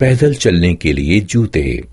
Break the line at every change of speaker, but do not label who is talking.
पैदल चलने के लिए जूते।